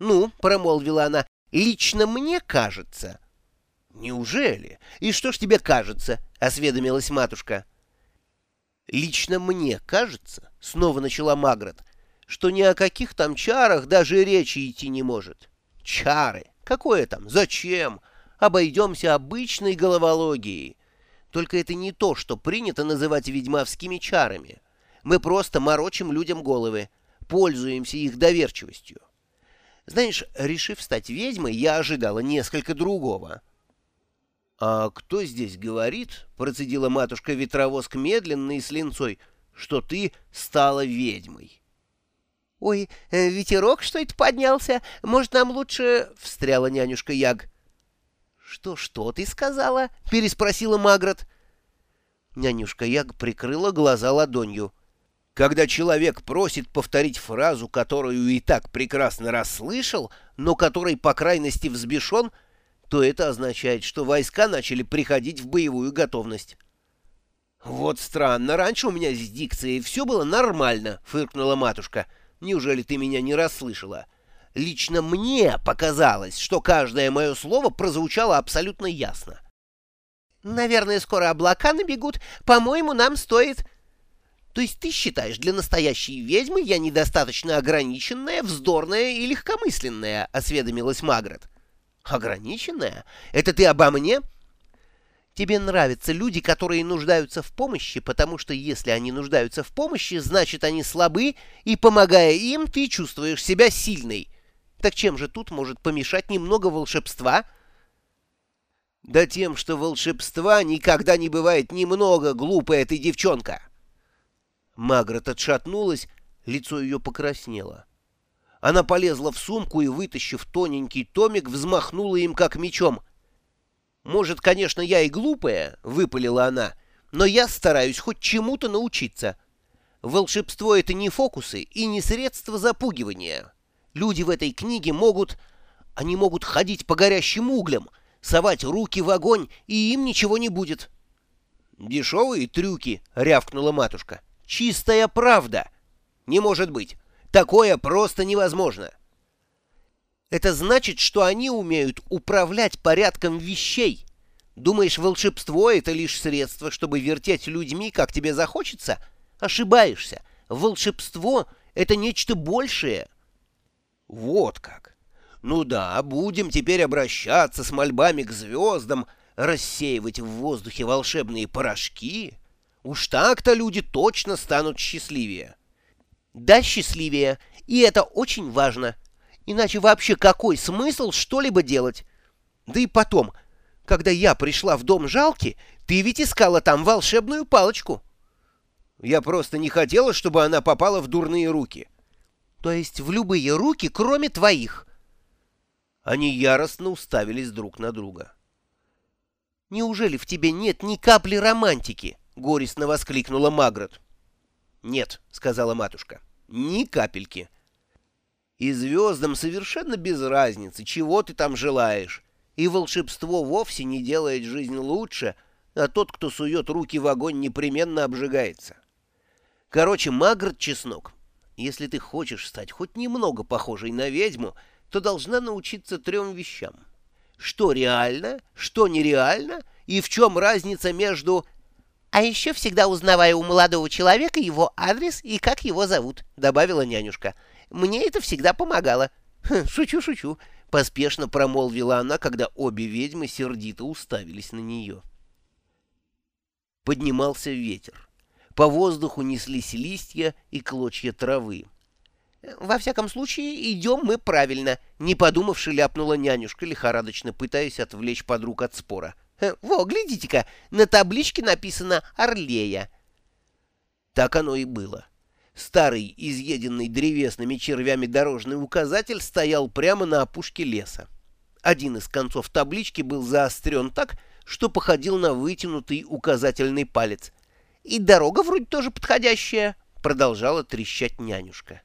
«Ну», — промолвила она, — «лично мне кажется». «Неужели? И что ж тебе кажется?» — осведомилась матушка. «Лично мне кажется», — снова начала Магрот, — «что ни о каких там чарах даже речи идти не может. Чары? Какое там? Зачем? Обойдемся обычной головологией. Только это не то, что принято называть ведьмовскими чарами. Мы просто морочим людям головы, пользуемся их доверчивостью. Знаешь, решив стать ведьмой, я ожидала несколько другого. «А кто здесь говорит?» — процедила матушка Ветровоск медленно и с линцой, — «что ты стала ведьмой». «Ой, э, ветерок, что это поднялся? Может, нам лучше...» — встряла нянюшка Яг. «Что-что ты сказала?» — переспросила Магрот. Нянюшка Яг прикрыла глаза ладонью. Когда человек просит повторить фразу, которую и так прекрасно расслышал, но которой по крайности взбешен, то это означает, что войска начали приходить в боевую готовность. «Вот странно, раньше у меня с дикцией все было нормально», — фыркнула матушка. «Неужели ты меня не расслышала?» Лично мне показалось, что каждое мое слово прозвучало абсолютно ясно. «Наверное, скоро облака набегут. По-моему, нам стоит...» То есть ты считаешь, для настоящей ведьмы я недостаточно ограниченная, вздорная и легкомысленная?» — осведомилась Магрот. «Ограниченная? Это ты обо мне?» «Тебе нравятся люди, которые нуждаются в помощи, потому что если они нуждаются в помощи, значит, они слабы, и, помогая им, ты чувствуешь себя сильной. Так чем же тут может помешать немного волшебства?» «Да тем, что волшебства никогда не бывает немного, глупая ты девчонка!» Магрот отшатнулась, лицо ее покраснело. Она полезла в сумку и, вытащив тоненький томик, взмахнула им как мечом. «Может, конечно, я и глупая», — выпалила она, — «но я стараюсь хоть чему-то научиться. Волшебство — это не фокусы и не средство запугивания. Люди в этой книге могут... Они могут ходить по горящим углям, совать руки в огонь, и им ничего не будет». «Дешевые трюки», — рявкнула матушка. Чистая правда. Не может быть. Такое просто невозможно. Это значит, что они умеют управлять порядком вещей. Думаешь, волшебство — это лишь средство, чтобы вертеть людьми, как тебе захочется? Ошибаешься. Волшебство — это нечто большее. Вот как. Ну да, будем теперь обращаться с мольбами к звездам, рассеивать в воздухе волшебные порошки. Уж так-то люди точно станут счастливее. Да, счастливее, и это очень важно. Иначе вообще какой смысл что-либо делать? Да и потом, когда я пришла в дом жалки, ты ведь искала там волшебную палочку. Я просто не хотела, чтобы она попала в дурные руки. То есть в любые руки, кроме твоих. Они яростно уставились друг на друга. Неужели в тебе нет ни капли романтики? Горестно воскликнула Магрот. «Нет», — сказала матушка, — «ни капельки». «И звездам совершенно без разницы, чего ты там желаешь. И волшебство вовсе не делает жизнь лучше, а тот, кто сует руки в огонь, непременно обжигается. Короче, Магрот Чеснок, если ты хочешь стать хоть немного похожей на ведьму, то должна научиться трем вещам. Что реально, что нереально, и в чем разница между «А еще всегда узнавая у молодого человека его адрес и как его зовут», — добавила нянюшка. «Мне это всегда помогало». «Хм, «Шучу, шучу», — поспешно промолвила она, когда обе ведьмы сердито уставились на нее. Поднимался ветер. По воздуху неслись листья и клочья травы. «Во всяком случае, идем мы правильно», — не подумавши ляпнула нянюшка, лихорадочно пытаясь отвлечь подруг от спора. Э, во, глядите-ка, на табличке написано «Орлея». Так оно и было. Старый, изъеденный древесными червями дорожный указатель стоял прямо на опушке леса. Один из концов таблички был заострен так, что походил на вытянутый указательный палец. «И дорога вроде тоже подходящая», — продолжала трещать нянюшка.